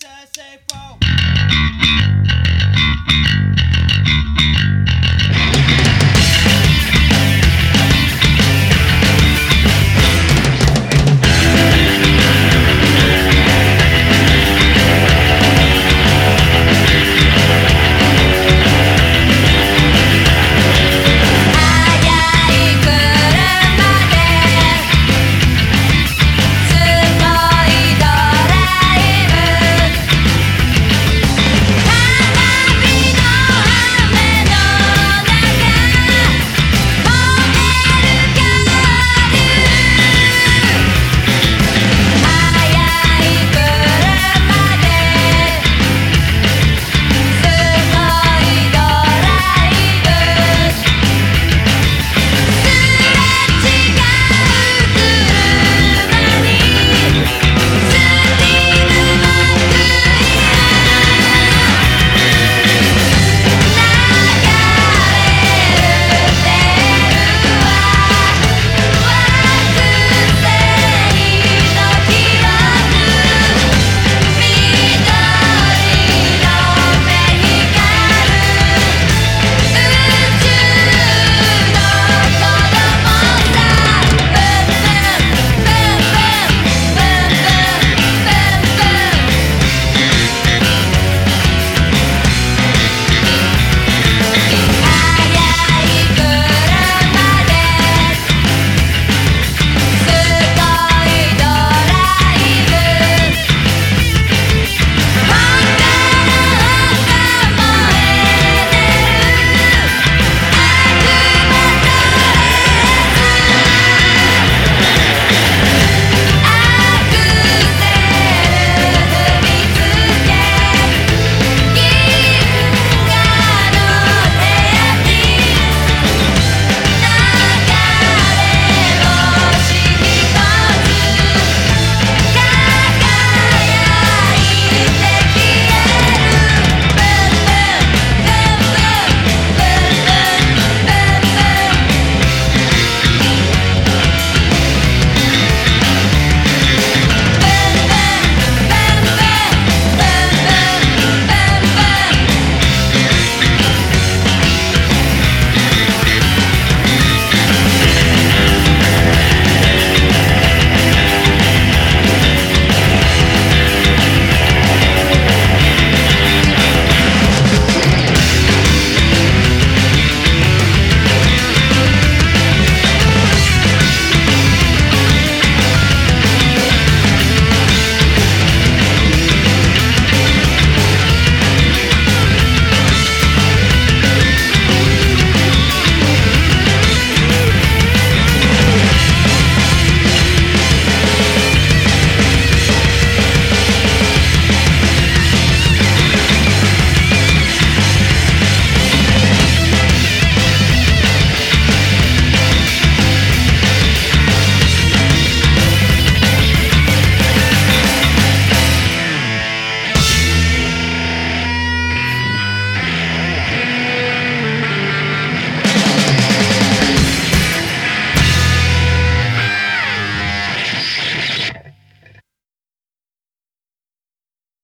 to say "fuck."